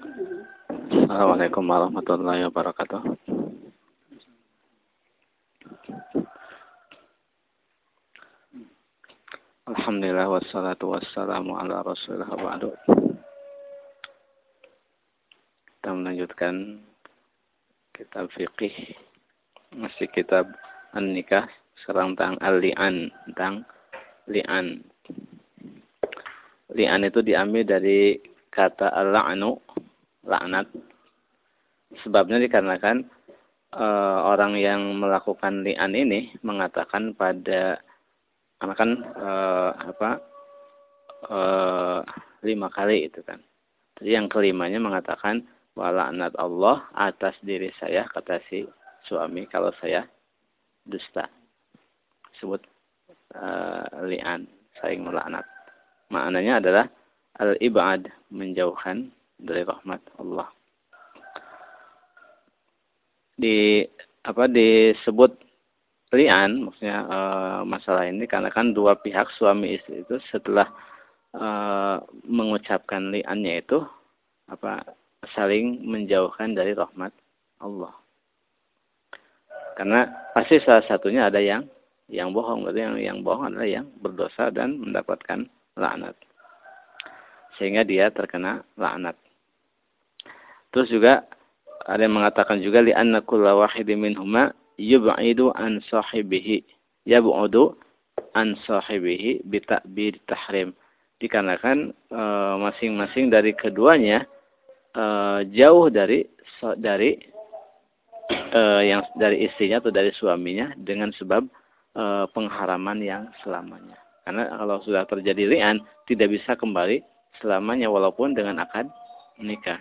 Assalamualaikum warahmatullahi wabarakatuh. Alhamdulillah wassalatu wassalamu ala rasulillah ba'du. Kita melanjutkan kitab fikih masih kitab An-Nikah serang tentang Al-Li'an tentang Li'an. Li'an itu diambil dari kata Al-La'nu laknat. Sebabnya dikarenakan e, orang yang melakukan li'an ini mengatakan pada karena kan uh, apa uh, lima kali itu kan. Jadi yang kelimanya mengatakan walaknat Allah atas diri saya kata si suami kalau saya dusta. Sebut uh, li'an, saling melaknat. Maknanya adalah al-ibad menjauhkan dari rahmat Allah. Di apa disebut lian maksudnya e, masalah ini karena kan dua pihak suami istri itu setelah e, mengucapkan liannya itu apa saling menjauhkan dari rahmat Allah. Karena pasti salah satunya ada yang yang bohong, berarti yang yang bohong adalah yang berdosa dan mendapatkan laknat. Sehingga dia terkena laknat. Terus juga ada yang mengatakan juga li anna kulla wahidin minhuma yub'idu an sahibihi. Yab'udu an sahibihi bitakbir tahrim. Dikarenakan e, masing-masing e, dari keduanya e, jauh dari dari e, yang dari istrinya atau dari suaminya dengan sebab e, pengharaman yang selamanya. Karena kalau sudah terjadi rian tidak bisa kembali selamanya walaupun dengan akad nikah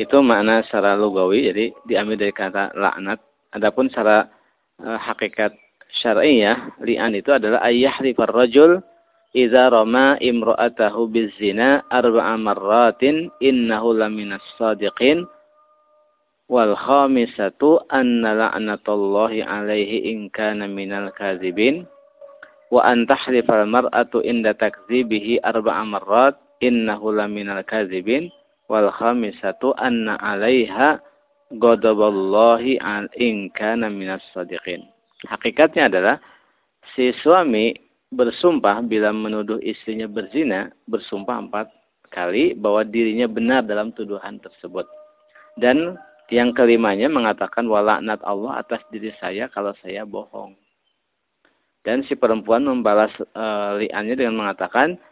itu makna secara lugawi jadi diambil dari kata laknat. Adapun secara uh, hakikat syar'iyah li'an itu adalah rifar rajul idza rama imra'atahu bizina arba'a marratin innahu laminas sadiqin. Wal khamisatu anna la'natullahi alaihi in kana minal kadzibin wa an tahrifal mar'atu inda takdzibihi arba'a marrat innahu laminal kadzibin wal khamisatu anna 'alaiha ghadaballahi an in kana minas sadiqin. Hakikatnya adalah si suami bersumpah bila menuduh istrinya berzina, bersumpah empat kali bahwa dirinya benar dalam tuduhan tersebut. Dan yang kelimanya mengatakan walaknat Allah atas diri saya kalau saya bohong. Dan si perempuan membalas e, liannya dengan mengatakan uh,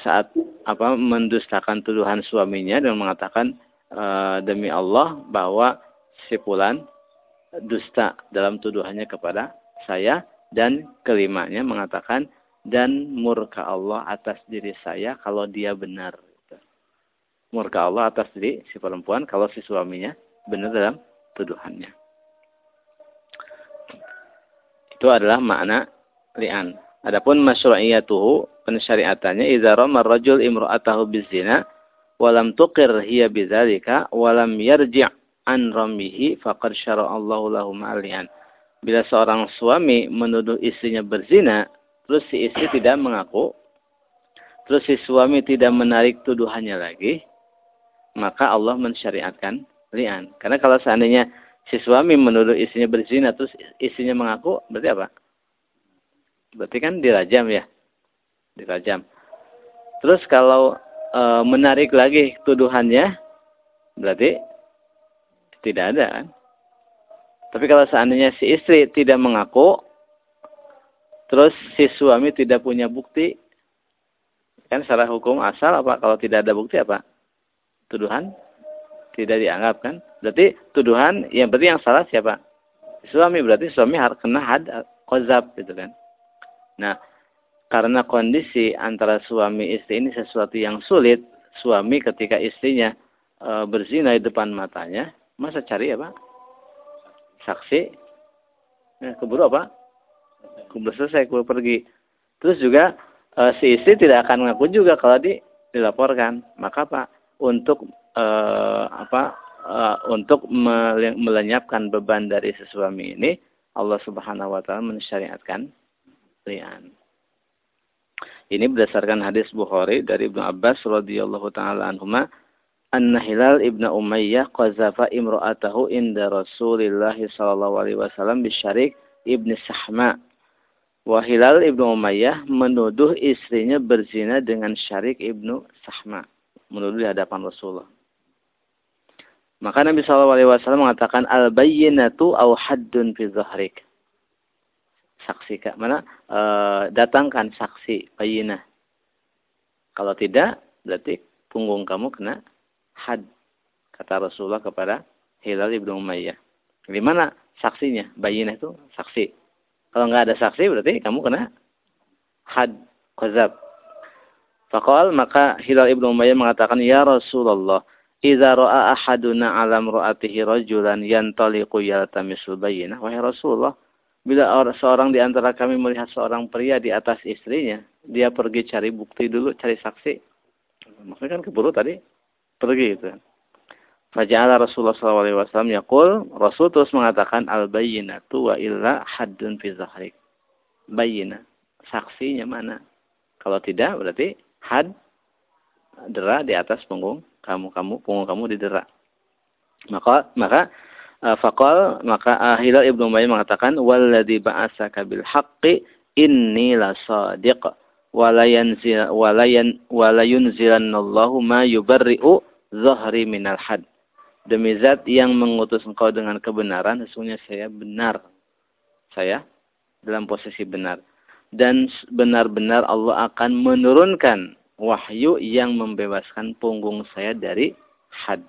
saat apa mendustakan tuduhan suaminya dan mengatakan uh, demi Allah bahwa si fulan dusta dalam tuduhannya kepada saya dan kelimanya mengatakan dan murka Allah atas diri saya kalau dia benar. Murka Allah atas diri si perempuan kalau si suaminya benar dalam tuduhannya. Itu adalah makna li'an. Adapun masyru'iyatuhu pensyariatannya idza rama rajul imra'atahu bizina walam tuqir hiya bidzalika walam yarji' an ramihi faqad syara Allahu lahu. Bila seorang suami menuduh istrinya berzina, terus si istri tidak mengaku, terus si suami tidak menarik tuduhannya lagi, maka Allah mensyariatkan lian. Karena kalau seandainya si suami menuduh istrinya berzina, terus istrinya mengaku, berarti apa? Berarti kan dirajam ya. Dirajam. Terus kalau e, menarik lagi tuduhannya, berarti tidak ada kan? Tapi kalau seandainya si istri tidak mengaku, terus si suami tidak punya bukti, kan secara hukum asal apa? Kalau tidak ada bukti apa? Tuduhan tidak dianggap kan? Berarti tuduhan yang berarti yang salah siapa? Suami berarti suami harus kena had kozab gitu kan? Nah, karena kondisi antara suami istri ini sesuatu yang sulit, suami ketika istrinya e, berzina di depan matanya, masa cari apa? Saksi. Nah, keburu apa? Keburu selesai, keburu pergi. Terus juga e, si istri tidak akan ngaku juga kalau di, dilaporkan. Maka apa? Untuk e, apa? E, untuk melenyapkan beban dari sesuami ini, Allah Subhanahu wa taala mensyariatkan li'an. Ini berdasarkan hadis Bukhari dari Ibnu Abbas radhiyallahu taala anhuma anna Hilal ibnu Umayyah qazafa imra'atahu inda Rasulillah sallallahu alaihi wasallam bisyarik ibnu Sahma. Wa Hilal ibnu Umayyah menuduh istrinya berzina dengan Syarik ibnu Sahma. Menuduh di hadapan Rasulullah. Maka Nabi Shallallahu Alaihi Wasallam mengatakan al bayyinatu au haddun fi zahrik. Saksi kak mana? E, datangkan saksi bayinah. Kalau tidak, berarti punggung kamu kena had. Kata Rasulullah kepada Hilal ibnu Umayyah. Di mana saksinya? Bayinah itu saksi. Kalau nggak ada saksi, berarti kamu kena had, kozab. Fakal maka Hilal ibnu Umayyah mengatakan, Ya Rasulullah, Iza ro'a ahaduna alam ro'atihi rajulan yantaliqu yaltamisul bayinah. Wahai Rasulullah, bila seorang di antara kami melihat seorang pria di atas istrinya, dia pergi cari bukti dulu, cari saksi. Maksudnya kan keburu tadi, pergi itu. Faja'ala Rasulullah SAW yaqul, Rasul terus mengatakan, al-bayyinatu wa illa haddun fi zahrik. Bayyina. Saksinya mana? Kalau tidak, berarti had, dera di atas punggung kamu kamu punggung kamu didera. Maka maka uh, faqal maka uh, Hilal Ibnu Umayyah mengatakan walladzi ba'asaka bil haqqi inni la sadiq wala yanzil wala yan wala yunzilanallahu ma yubarri'u zahri minal had. Demi zat yang mengutus engkau dengan kebenaran, sesungguhnya saya benar. Saya dalam posisi benar. Dan benar-benar Allah akan menurunkan wahyu yang membebaskan punggung saya dari had.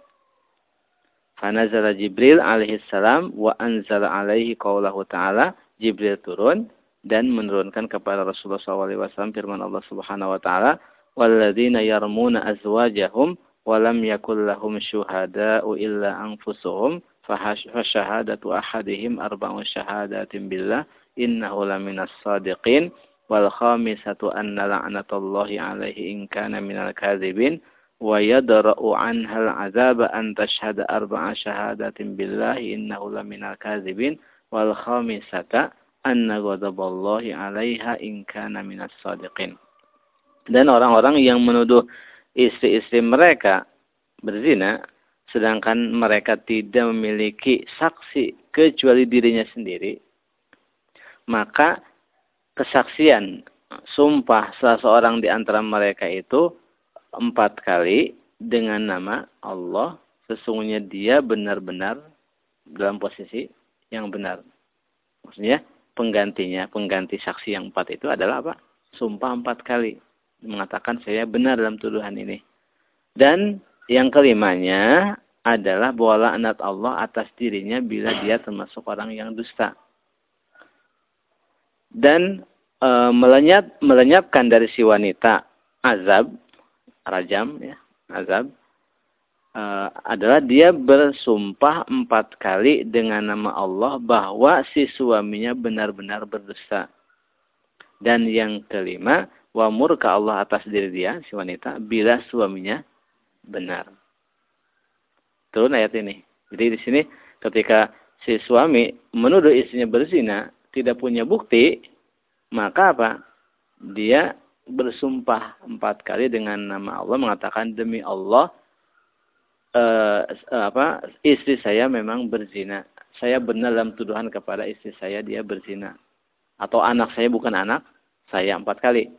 Fanazala Jibril alaihissalam wa anzala alaihi qawlahu ta'ala. Jibril turun dan menurunkan kepada Rasulullah SAW firman Allah Subhanahu wa taala, "Walladzina yarmuna azwajahum wa lam yakul lahum syuhada'u illa anfusuhum fasyahadatu ahadihim arba'u syahadatin billah innahu laminas sadiqin." wal khamisatu anna la'natullahi alaihi in kana minal kadzibin wa yadra'u anha al-'adzaba an tashhada arba'a syahadatin billahi innahu laminal kadzibin wal khamisata anna ghadaballahi 'alaiha in kana minas sadiqin. Dan orang-orang yang menuduh istri-istri mereka berzina sedangkan mereka tidak memiliki saksi kecuali dirinya sendiri maka kesaksian sumpah salah seorang di antara mereka itu empat kali dengan nama Allah sesungguhnya dia benar-benar dalam posisi yang benar. Maksudnya penggantinya, pengganti saksi yang empat itu adalah apa? Sumpah empat kali. Mengatakan saya benar dalam tuduhan ini. Dan yang kelimanya adalah bahwa laknat Allah atas dirinya bila dia termasuk orang yang dusta dan e, melenyap melenyapkan dari si wanita azab rajam ya azab e, adalah dia bersumpah empat kali dengan nama Allah bahwa si suaminya benar-benar berdosa. Dan yang kelima wa murka Allah atas diri dia si wanita bila suaminya benar. Turun ayat ini. Jadi di sini ketika si suami menuduh istrinya berzina tidak punya bukti, maka apa? Dia bersumpah empat kali dengan nama Allah mengatakan demi Allah eh, apa istri saya memang berzina. Saya benar dalam tuduhan kepada istri saya dia berzina. Atau anak saya bukan anak saya empat kali.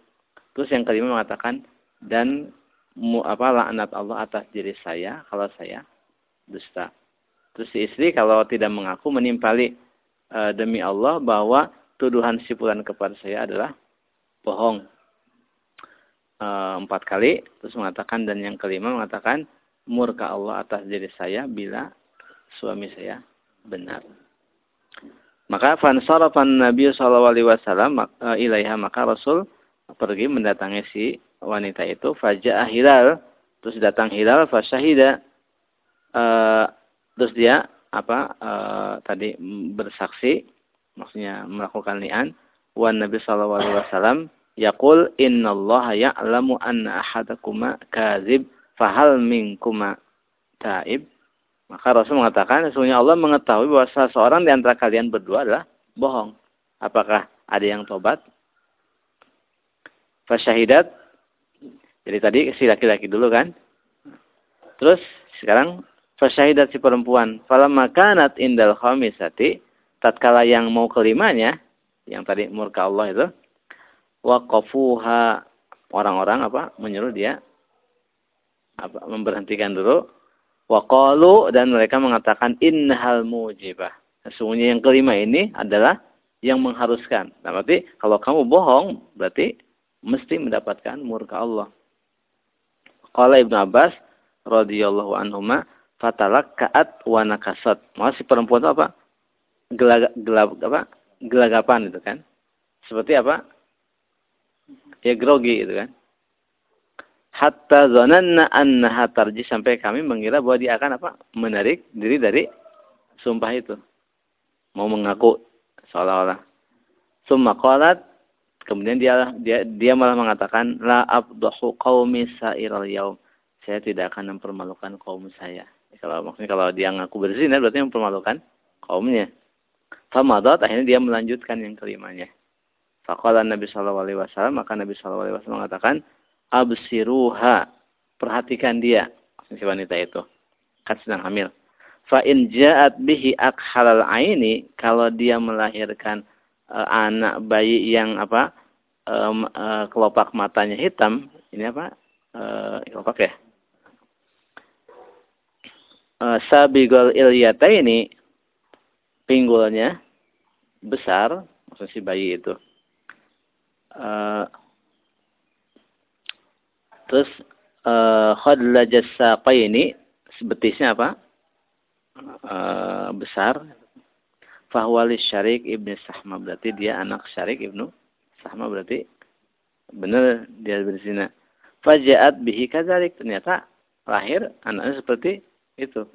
Terus yang kelima mengatakan dan mu, apa laknat Allah atas diri saya kalau saya dusta. Terus si istri kalau tidak mengaku menimpali e, demi Allah bahwa tuduhan si fulan kepada saya adalah bohong. E, empat kali terus mengatakan dan yang kelima mengatakan murka Allah atas diri saya bila suami saya benar. Maka fansarafan Nabi sallallahu alaihi wasallam e, ilaiha maka Rasul pergi mendatangi si wanita itu faja'ah hilal terus datang hilal fasyahida uh, terus dia apa uh, tadi bersaksi maksudnya melakukan li'an wan Nabi sallallahu alaihi wasallam yaqul innallaha ya'lamu anna ahadakuma kadzib fahal minkuma taib maka Rasul mengatakan sesungguhnya Allah mengetahui bahwa salah seorang di antara kalian berdua adalah bohong apakah ada yang tobat Fasyahidat. Jadi tadi si laki-laki dulu kan. Terus sekarang fasyahidat si perempuan. Falamma kanat indal khamisati. Tatkala yang mau kelimanya. Yang tadi murka Allah itu. Waqafuha. Orang-orang apa? Menyuruh dia. Apa, memberhentikan dulu. Waqalu. Dan mereka mengatakan. Innahal mujibah. Sesungguhnya yang kelima ini adalah yang mengharuskan. Nah, berarti kalau kamu bohong, berarti mesti mendapatkan murka Allah. Qala Ibnu Abbas radhiyallahu anhuma fatalak kaat wa nakasat. Masih perempuan itu apa? Gelag, gelap apa? Gelagapan itu kan. Seperti apa? Ya grogi itu kan. Hatta zananna annaha tarji sampai kami mengira bahwa dia akan apa? Menarik diri dari sumpah itu. Mau mengaku seolah-olah. Summa qalat kemudian dia dia dia malah mengatakan la abdahu qaumi sa'iral yaum. Saya tidak akan mempermalukan kaum saya. Kalau maksudnya kalau dia ngaku berzina berarti mempermalukan kaumnya. Famadat akhirnya dia melanjutkan yang kelimanya. Faqala Nabi sallallahu alaihi wasallam maka Nabi sallallahu alaihi wasallam mengatakan absiruha. Perhatikan dia si wanita itu. Kan sedang hamil. Fa in ja'at bihi akhalal aini kalau dia melahirkan uh, anak bayi yang apa um, uh, kelopak matanya hitam ini apa uh, kelopak ya? Uh, sabigol ilyata ini pinggulnya besar maksud si bayi itu terus uh, khadlajas ini betisnya apa? Uh, besar. Fahwali syarik ibnu sahma berarti dia anak syarik ibnu sahma berarti benar dia berzina. Fajaat bihi kadzalik ternyata lahir anaknya seperti itu.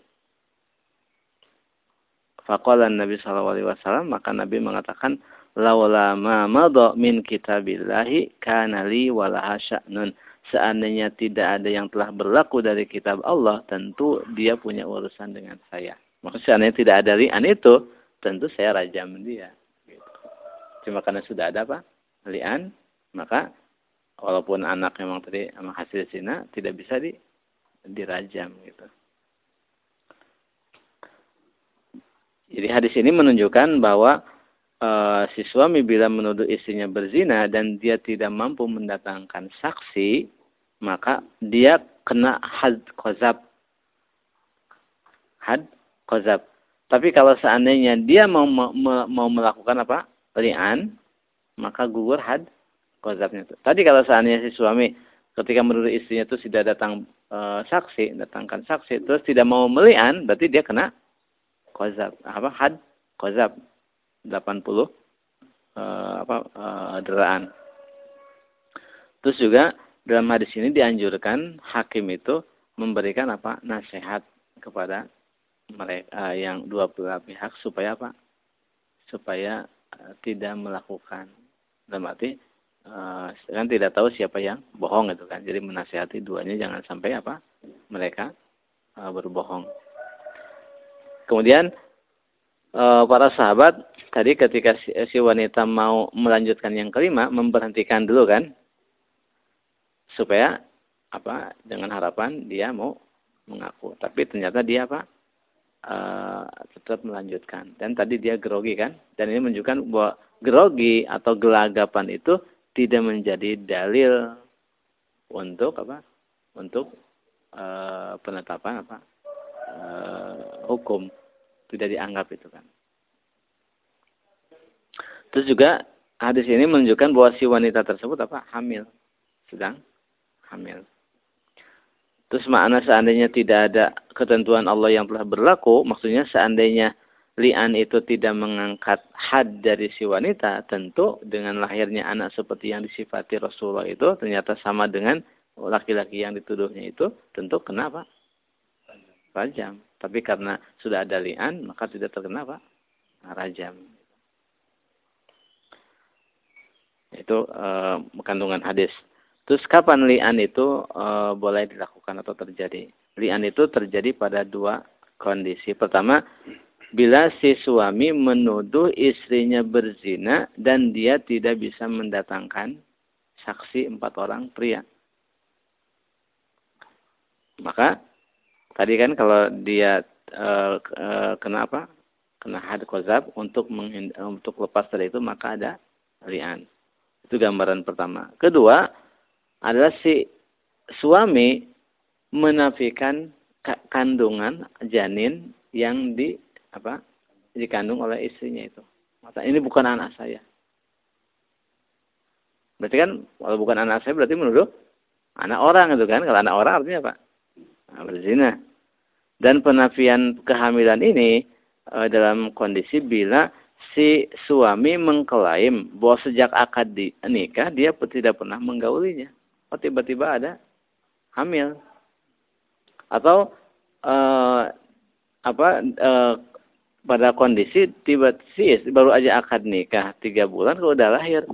Faqala Nabi sallallahu alaihi wasallam maka Nabi mengatakan laula ma madha min kitabillahi kana li walaha seandainya tidak ada yang telah berlaku dari kitab Allah, tentu dia punya urusan dengan saya. Maksudnya seandainya tidak ada li'an itu, tentu saya rajam dia. Cuma karena sudah ada apa? Li'an, maka walaupun anak memang tadi hasil zina, tidak bisa di dirajam gitu. Jadi hadis ini menunjukkan bahwa e, si suami bila menuduh istrinya berzina dan dia tidak mampu mendatangkan saksi, maka dia kena had kozab. Had kozab. Tapi kalau seandainya dia mau mau melakukan apa? Li'an, maka gugur had kozabnya. Tadi kalau seandainya si suami ketika menurut istrinya itu sudah datang e, saksi, datangkan saksi, terus tidak mau melian, berarti dia kena kozab. Apa? Had kozab. 80 e, apa e, deraan. Terus juga dalam hadis ini dianjurkan hakim itu memberikan apa nasihat kepada mereka eh, yang dua belah pihak supaya apa supaya uh, tidak melakukan. Dalam arti uh, kan tidak tahu siapa yang bohong itu kan. Jadi menasihati duanya jangan sampai apa mereka uh, berbohong. Kemudian uh, para sahabat tadi ketika si, si wanita mau melanjutkan yang kelima memberhentikan dulu kan? Supaya apa? Dengan harapan dia mau mengaku. Tapi ternyata dia apa? Uh, tetap melanjutkan. Dan tadi dia grogi kan? Dan ini menunjukkan bahwa grogi atau gelagapan itu tidak menjadi dalil untuk apa? Untuk uh, penetapan apa? Uh, hukum tidak dianggap itu kan terus juga hadis ini menunjukkan bahwa si wanita tersebut apa hamil sedang hamil. Terus makna seandainya tidak ada ketentuan Allah yang telah berlaku, maksudnya seandainya li'an itu tidak mengangkat had dari si wanita, tentu dengan lahirnya anak seperti yang disifati Rasulullah itu ternyata sama dengan laki-laki yang dituduhnya itu, tentu kenapa? Rajam. Tapi karena sudah ada li'an, maka tidak terkena apa? Rajam. Itu e, kandungan hadis. Terus kapan li'an itu e, boleh dilakukan atau terjadi? Li'an itu terjadi pada dua kondisi. Pertama, bila si suami menuduh istrinya berzina dan dia tidak bisa mendatangkan saksi empat orang pria. Maka tadi kan kalau dia uh, uh, kena apa? Kena had kozab untuk untuk lepas dari itu maka ada lian. Itu gambaran pertama. Kedua adalah si suami menafikan kandungan janin yang di apa dikandung oleh istrinya itu. Mata ini bukan anak saya. Berarti kan kalau bukan anak saya berarti menuduh anak orang itu kan. Kalau anak orang artinya apa? Berzina. Dan penafian kehamilan ini e, dalam kondisi bila si suami mengklaim bahwa sejak akad di, nikah dia tidak pernah menggaulinya. Oh tiba-tiba ada hamil. Atau e, apa e, pada kondisi tiba si baru aja akad nikah tiga bulan kalau udah lahir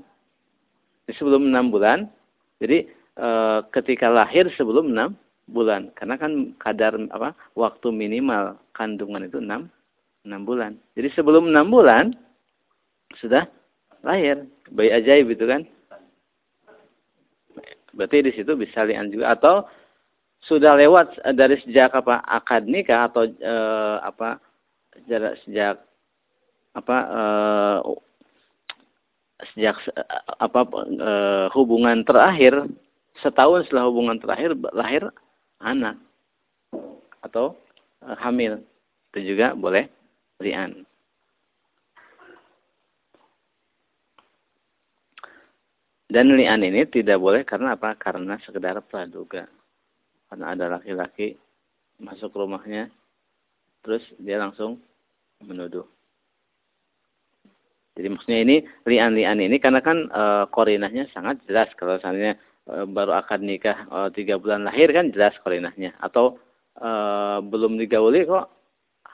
sebelum enam bulan jadi e, ketika lahir sebelum enam bulan. Karena kan kadar apa waktu minimal kandungan itu enam enam bulan. Jadi sebelum enam bulan sudah lahir. Bayi ajaib itu kan. Berarti di situ bisa lian juga. Atau sudah lewat dari sejak apa akad nikah atau e, apa sejak sejak apa uh, sejak apa uh, hubungan terakhir setahun setelah hubungan terakhir lahir anak atau uh, hamil itu juga boleh lian. Dan lian ini tidak boleh karena apa? Karena sekedar praduga. Karena ada laki-laki masuk rumahnya terus dia langsung menuduh. Jadi maksudnya ini lian-lian ini karena kan e, korinahnya sangat jelas kalau misalnya baru akan nikah e, tiga bulan lahir kan jelas korinahnya atau e, belum digauli kok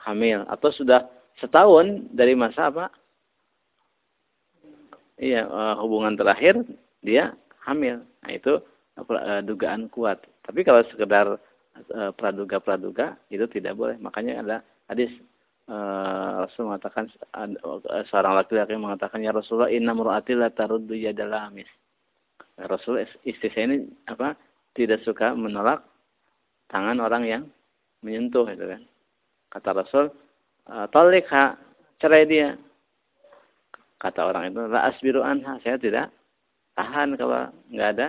hamil atau sudah setahun dari masa apa? Iya hubungan terakhir dia hamil. Nah itu dugaan kuat. Tapi kalau sekedar Eh, praduga-praduga itu tidak boleh. Makanya ada hadis Rasul mengatakan seorang laki-laki mengatakan ya Rasulullah inna mur'ati la taruddu yadal amis. Rasul istri saya ini apa tidak suka menolak tangan orang yang menyentuh itu kan. Kata Rasul, "Talikha, cerai dia." Kata orang itu, "La asbiru anha." Saya tidak tahan kalau nggak ada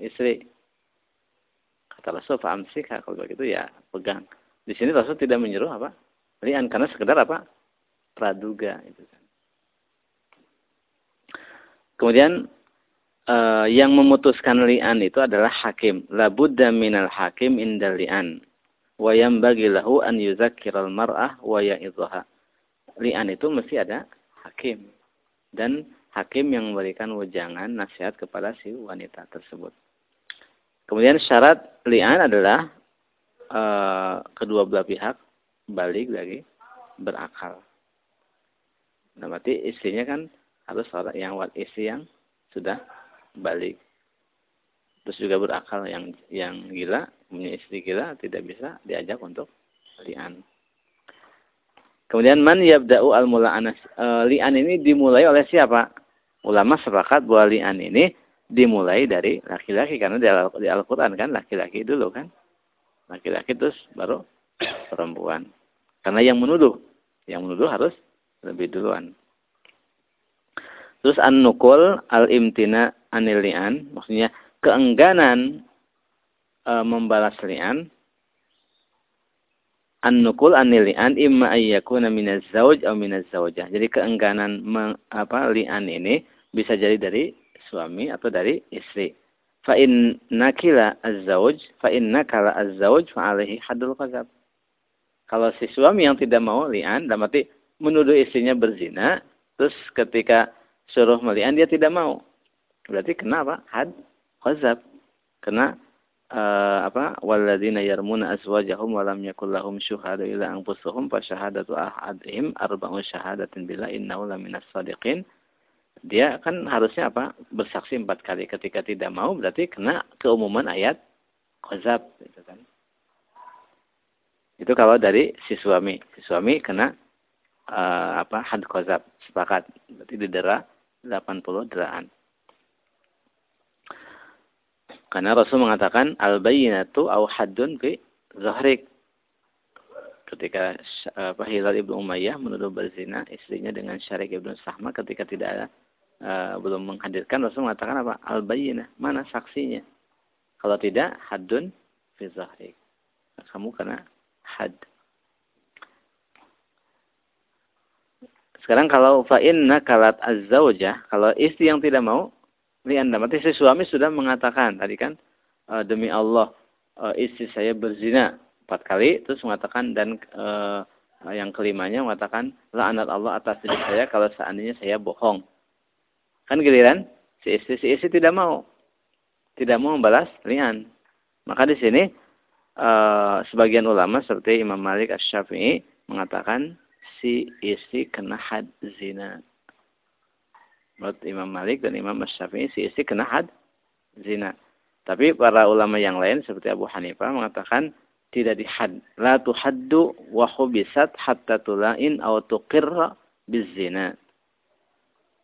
istri. Kata Rasul, sih kalau begitu ya pegang. Di sini Rasul tidak menyuruh apa? Lian karena sekedar apa? Praduga itu kan. Kemudian uh, yang memutuskan lian itu adalah hakim. La budda minal hakim indal lian. Wa bagi lahu an yuzakkiral mar'ah wa ya'idhaha. Lian itu mesti ada hakim. Dan hakim yang memberikan wejangan nasihat kepada si wanita tersebut. Kemudian syarat li'an adalah e, kedua belah pihak balik lagi berakal. Nah, berarti istrinya kan harus orang yang istri yang sudah balik. Terus juga berakal yang yang gila, punya istri gila tidak bisa diajak untuk li'an. Kemudian man yabda'u al-mula'anas. E, li'an ini dimulai oleh siapa? Ulama sepakat bahwa li'an ini dimulai dari laki-laki karena di Al-Qur'an kan laki-laki dulu kan. Laki-laki terus baru perempuan. Karena yang menuduh, yang menuduh harus lebih duluan. Terus an-nukul al-imtina anil li'an, maksudnya keengganan e, membalas li'an. An-nukul anil li'an imma ayyakuna minaz zauj atau minaz zaujah. Jadi keengganan meng, apa li'an ini bisa jadi dari suami atau dari istri. Fa in nakila az-zauj, fa in nakala az-zauj fa alaihi haddul qadzab. Kalau si suami yang tidak mau li'an, dalam arti menuduh istrinya berzina, terus ketika suruh melian dia tidak mau. Berarti kena apa? Had qadzab. Kena uh, apa? Walladzina yarmuna azwajahum wa lam yakul lahum syuhada illa anfusuhum fa syahadatu ahadihim arba'u syahadatin bila innahu laminas shadiqin dia kan harusnya apa bersaksi empat kali ketika tidak mau berarti kena keumuman ayat kozab gitu kan itu kalau dari si suami si suami kena uh, apa had kozab sepakat berarti didera 80 deraan Karena Rasul mengatakan al-bayyinatu au haddun fi zahrik. Ketika apa Hilal ibnu Umayyah menuduh berzina istrinya dengan Syarik ibnu Sahma ketika tidak ada uh, belum menghadirkan Rasul mengatakan apa? Al-bayyinah. Mana saksinya? Kalau tidak haddun fi zahrik. Kamu kena had. Sekarang kalau fa'inna kalat azzawjah, kalau istri yang tidak mau, lianda, berarti si suami sudah mengatakan tadi kan, e, demi Allah e, istri saya berzina empat kali, terus mengatakan dan e, yang kelimanya mengatakan la'anat Allah atas diri saya kalau seandainya saya bohong. Kan giliran si istri si istri tidak mau, tidak mau membalas lian. Maka di sini e, sebagian ulama seperti Imam Malik Asy-Syafi'i mengatakan si istri kena had zina. Menurut Imam Malik dan Imam Syafi'i si istri kena had zina. Tapi para ulama yang lain seperti Abu Hanifah mengatakan tidak dihad. La tuhaddu wa hubisat hatta tulain aw tuqirra bizina.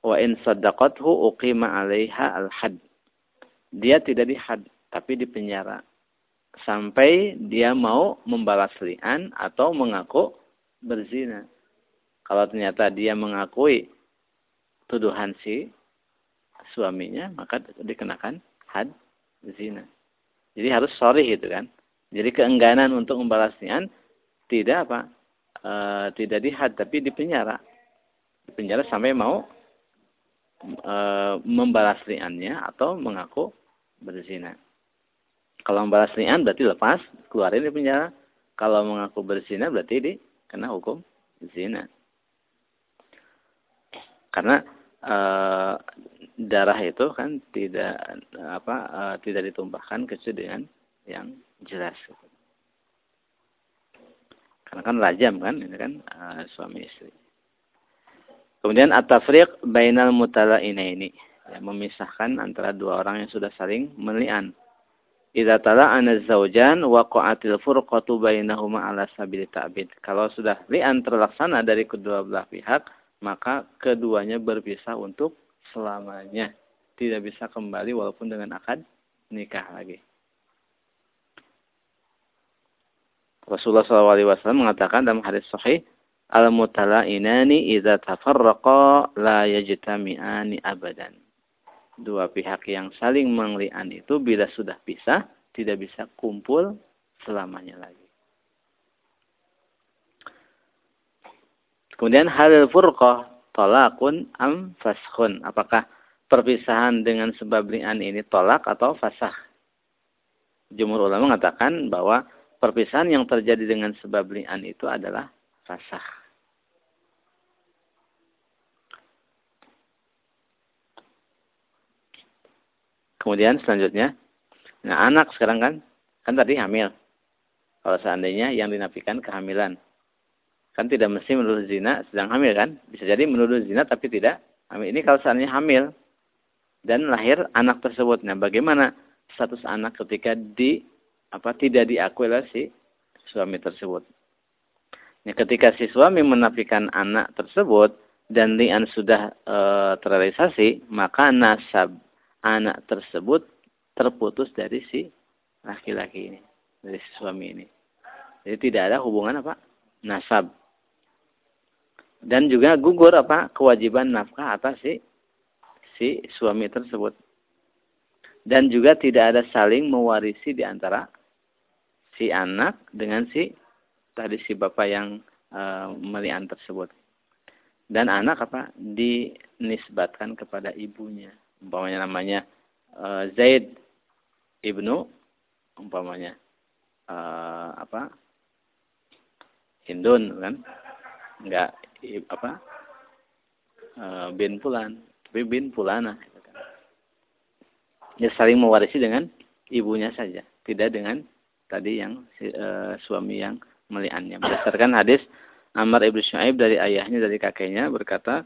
Wa in saddaqathu uqima 'alaiha al-had. Dia tidak dihad, tapi dipenjara sampai dia mau membalas li'an atau mengaku berzina. Kalau ternyata dia mengakui tuduhan si suaminya, maka dikenakan had zina. Jadi harus sorry gitu kan. Jadi keengganan untuk membalasnya tidak apa? E, tidak dihad tapi dipenjara. Dipenjara sampai mau e, membalas liannya atau mengaku berzina. Kalau membalas lian berarti lepas, keluarin di penjara. Kalau mengaku berzina berarti dikena hukum zina. Karena e, darah itu kan tidak apa e, tidak ditumpahkan kecuali dengan yang jelas. Karena kan rajam kan ini kan e, suami istri. Kemudian at-tafriq bainal ini ya, memisahkan antara dua orang yang sudah saling melian. Idza tala'ana zaujan waqa'atil furqatu bainahuma ala sabil ta'bid. Kalau sudah li'an terlaksana dari kedua belah pihak, maka keduanya berpisah untuk selamanya. Tidak bisa kembali walaupun dengan akad nikah lagi. Rasulullah SAW mengatakan dalam hadis sahih, Al-mutala'inani idza tafarraqa la yajtami'ani abadan. Dua pihak yang saling menglian itu bila sudah pisah, tidak bisa kumpul selamanya lagi. Kemudian hal furqah tolakun am faskhun. Apakah perpisahan dengan sebab li'an ini tolak atau fasah? Jumhur ulama mengatakan bahwa perpisahan yang terjadi dengan sebab li'an itu adalah fasah. Kemudian selanjutnya, nah anak sekarang kan, kan tadi hamil. Kalau seandainya yang dinafikan kehamilan, Kan tidak mesti menuduh zina sedang hamil kan? Bisa jadi menuduh zina tapi tidak hamil. Ini kalau seandainya hamil dan lahir anak tersebut. Nah, bagaimana status anak ketika di apa tidak diakui oleh si suami tersebut? Nah, ketika si suami menafikan anak tersebut dan lian sudah e, terrealisasi, maka nasab anak tersebut terputus dari si laki-laki ini, dari si suami ini. Jadi tidak ada hubungan apa? Nasab dan juga gugur apa? Kewajiban nafkah atas si si suami tersebut. Dan juga tidak ada saling mewarisi di antara si anak dengan si tadi si bapak yang e, melian tersebut. Dan anak apa? Dinisbatkan kepada ibunya. Umpamanya namanya e, Zaid ibnu umpamanya e, apa? Hindun kan? Enggak apa e, bin Fulan, tapi bin Fulana. Gitu kan. Ya saling mewarisi dengan ibunya saja, tidak dengan tadi yang e, suami yang meliannya. Berdasarkan hadis Amr ibn Shu'aib dari ayahnya dari kakeknya berkata,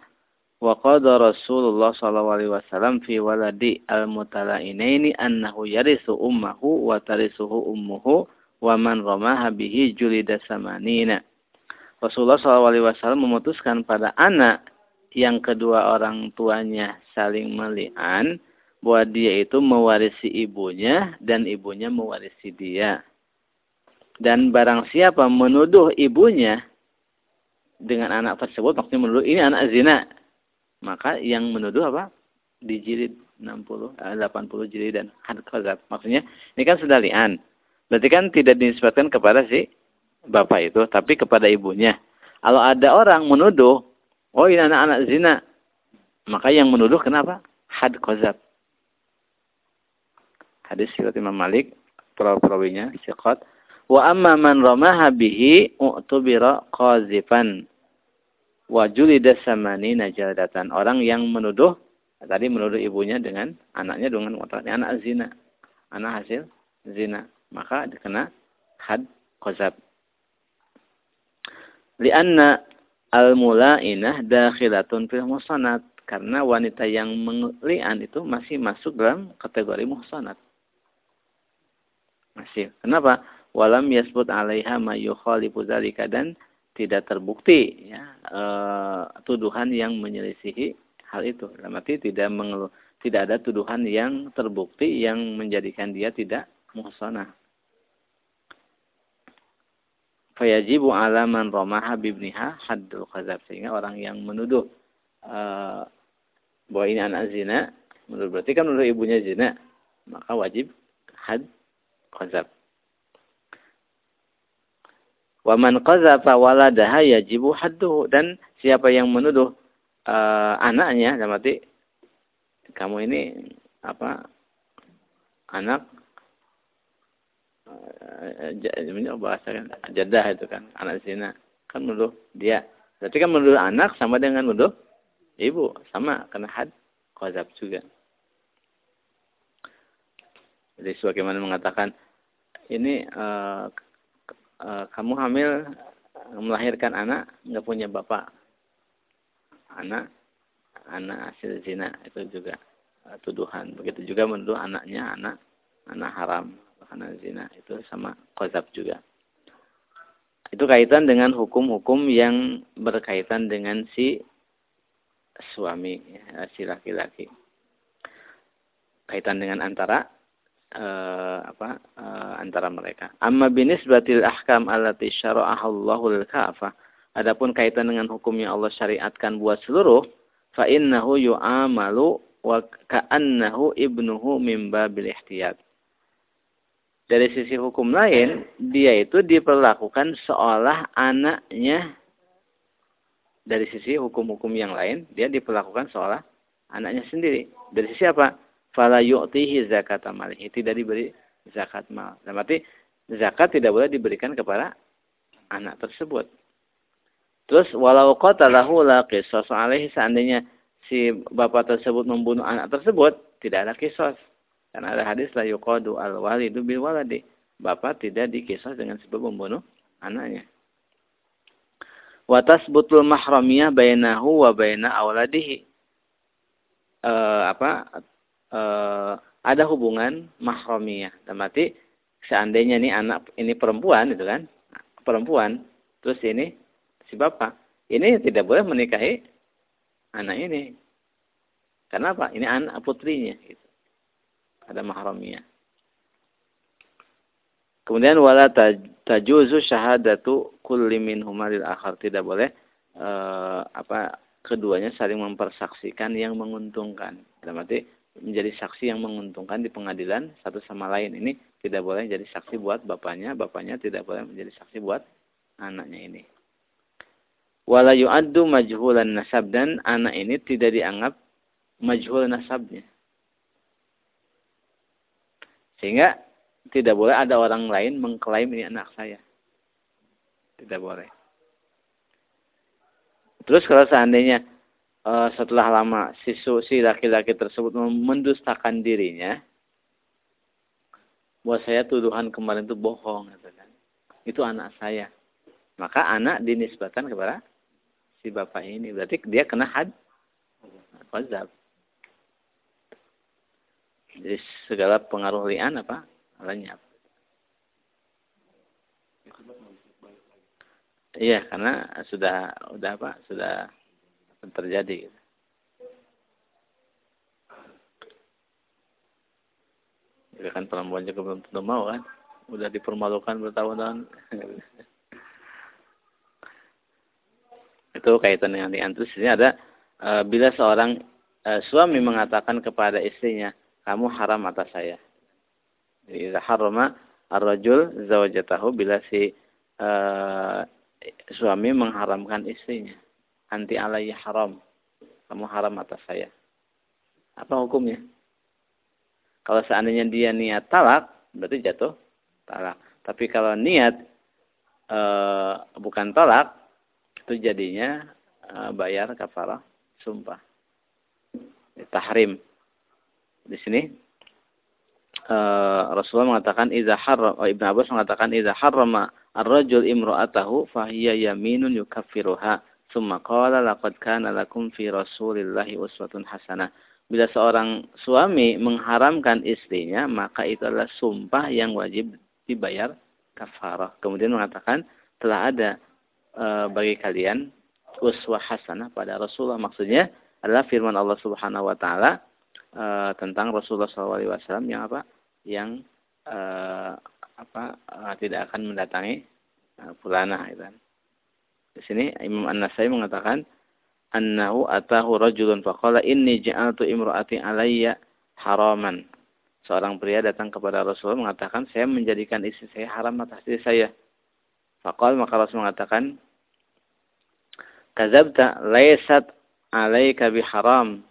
Wa qada Rasulullah sallallahu alaihi wasallam fi waladi al-mutala'inaini annahu yarisu ummahu wa tarisuhu ummuhu wa man ramaha bihi julida samanina. Rasulullah SAW memutuskan pada anak yang kedua orang tuanya saling melian, bahwa dia itu mewarisi ibunya dan ibunya mewarisi dia. Dan barang siapa menuduh ibunya dengan anak tersebut, maksudnya menuduh ini anak zina, maka yang menuduh apa? Dijilid 60, 80 jilid dan had Maksudnya ini kan sudah lian. Berarti kan tidak dinisbatkan kepada si bapak itu, tapi kepada ibunya. Kalau ada orang menuduh, oh ini anak-anak zina, maka yang menuduh kenapa? Had kozab. Hadis riwayat Imam Malik, perawinya siqat. Wa amma man ramaha bihi u'tubira qazifan. Wa julida samanina jaldatan. Orang yang menuduh tadi menuduh ibunya dengan anaknya dengan mengatakan anak zina. Anak hasil zina. Maka dikena had kozab. Lianna al-mula'inah dakhilatun fil muhsanat. Karena wanita yang mengelian itu masih masuk dalam kategori muhsanat. Masih. Kenapa? Walam yasbut alaiha ma yukhalifu zalika dan tidak terbukti ya, e, tuduhan yang menyelisihi hal itu. Arti tidak mengeluh, tidak ada tuduhan yang terbukti yang menjadikan dia tidak muhsanah fayajibu ala man ramaha bibniha haddul khazab sehingga orang yang menuduh uh, bahwa ini anak zina menurut berarti kan menuduh ibunya zina maka wajib had khazab wa man qazafa waladaha yajibu hadduhu. Dan siapa yang menuduh uh, anaknya dalam arti kamu ini apa anak bahasa kan jadah itu kan anak zina. Kan menuduh dia. Berarti kan menuduh anak sama dengan menuduh ibu. Sama kena had kozab juga. Jadi sebagaimana mengatakan ini uh, uh, kamu hamil melahirkan anak nggak punya bapak. Anak anak hasil zina itu juga uh, tuduhan. Begitu juga menuduh anaknya anak anak haram karena zina itu sama kozab juga. Itu kaitan dengan hukum-hukum yang berkaitan dengan si suami, ya, si laki-laki. Kaitan dengan antara uh, apa uh, antara mereka. Amma binisbatil ahkam allati syara'aha Allahu lil kafah. Adapun kaitan dengan hukum yang Allah syariatkan buat seluruh, fa innahu yu'amalu wa ka'annahu ibnuhu min babil ihtiyat dari sisi hukum lain, dia itu diperlakukan seolah anaknya dari sisi hukum-hukum yang lain, dia diperlakukan seolah anaknya sendiri. Dari sisi apa? Fala yu'tihi zakat amalihi. Tidak diberi zakat mal. Dalam arti, zakat tidak boleh diberikan kepada anak tersebut. Terus, walau qatalahu la qisas alaihi. Seandainya si bapak tersebut membunuh anak tersebut, tidak ada kisos. Karena ada hadis la yuqadu al walidu bil waladi. Bapak tidak dikisah dengan sebab membunuh anaknya. Wa tasbutul mahramiyah bainahu wa baina awladihi. E, apa? E, ada hubungan mahramiyah. Mati seandainya ini anak ini perempuan itu kan? Perempuan. Terus ini si bapak. Ini tidak boleh menikahi anak ini. Kenapa? Ini anak putrinya. Gitu ada mahramnya. Kemudian wala tajuzu syahadatu kulli minhuma lil akhar tidak boleh uh, apa keduanya saling mempersaksikan yang menguntungkan. Dalam arti menjadi saksi yang menguntungkan di pengadilan satu sama lain ini tidak boleh jadi saksi buat bapaknya, bapaknya tidak boleh menjadi saksi buat anaknya ini. Wala yu'addu majhulan nasab dan anak ini tidak dianggap majhul nasabnya. Sehingga tidak boleh ada orang lain mengklaim ini anak saya. Tidak boleh. Terus kalau seandainya uh, setelah lama si si laki-laki tersebut mendustakan dirinya, bahwa saya tuduhan kemarin itu bohong, gitu kan. Itu anak saya. Maka anak dinisbatkan kepada si bapak ini. Berarti dia kena had. Wazab. Jadi segala pengaruh lian apa? Lenyap. Iya, karena sudah sudah apa? Sudah terjadi. Ya kan perempuan juga belum tentu mau kan. Udah dipermalukan bertahun-tahun. itu kaitan dengan li'an. Terus ini ada e, bila seorang e, suami mengatakan kepada istrinya, kamu haram atas saya. Jadi harama ar-rajul zawajatahu bila si e, suami mengharamkan istrinya. Anti alaihi haram. Kamu haram atas saya. Apa hukumnya? Kalau seandainya dia niat talak, berarti jatuh talak. Tapi kalau niat e, bukan talak, itu jadinya e, bayar kafarah sumpah. Tahrim. Di sini e, Rasulullah mengatakan idza harram oh, Ibnu Abbas mengatakan idza harrama ar-rajul imra'atahu fahiya yaminun yukaffiruha. Summa qala laqad kana lakum fi Rasulillahi uswatun hasanah bila seorang suami mengharamkan istrinya, maka itu adalah sumpah yang wajib dibayar kafarah. Kemudian mengatakan telah ada e, bagi kalian uswah hasanah pada Rasulullah. Maksudnya adalah firman Allah Subhanahu wa taala e, tentang Rasulullah SAW yang apa? Yang e, apa? E, tidak akan mendatangi fulana itu kan. Di sini Imam An-Nasai mengatakan annahu atahu rajulun faqala inni ja'altu imra'ati alayya haraman. Seorang pria datang kepada Rasulullah mengatakan, saya menjadikan istri saya haram atas diri saya. Faqal maka Rasul mengatakan, Kazabta laysat alaika biharam.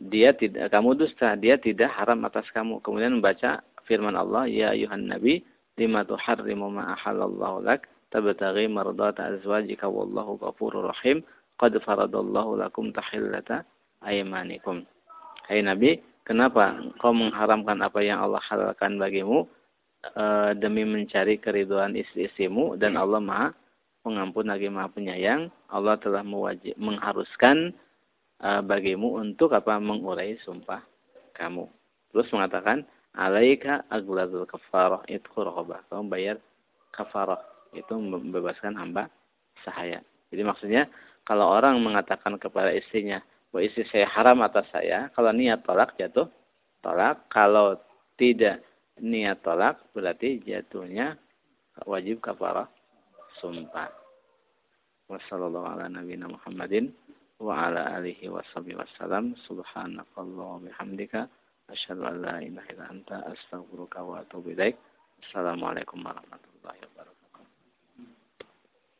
Dia tidak kamu dusta, dia tidak haram atas kamu. Kemudian membaca firman Allah, ya ayuhan nabi, lima tuharrimu ma ahallallahu lak, tabtaghi mardata azwajika wallahu ghafurur rahim qad faradallahu lakum tahillata aymanikum. Hai Nabi, kenapa kau mengharamkan apa yang Allah halalkan bagimu e, demi mencari keriduan istri-istrimu dan Allah Maha Pengampun lagi Maha Penyayang. Allah telah mewajib mengharuskan e, bagimu untuk apa mengurai sumpah kamu. Terus mengatakan alaika agladul kafarah itu Kamu bayar kafarah itu membebaskan hamba sahaya. Jadi maksudnya kalau orang mengatakan kepada istrinya, bahwa istri saya haram atas saya, kalau niat tolak jatuh tolak. Kalau tidak niat tolak berarti jatuhnya wajib kafarah sumpah. Wassalamualaikum Muhammadin wa ala alihi wasallam. Subhanakallah bihamdika. Asyhadu an la ilaha illa anta astaghfiruka wa atubu ilaik. Assalamualaikum warahmatullahi wabarakatuh.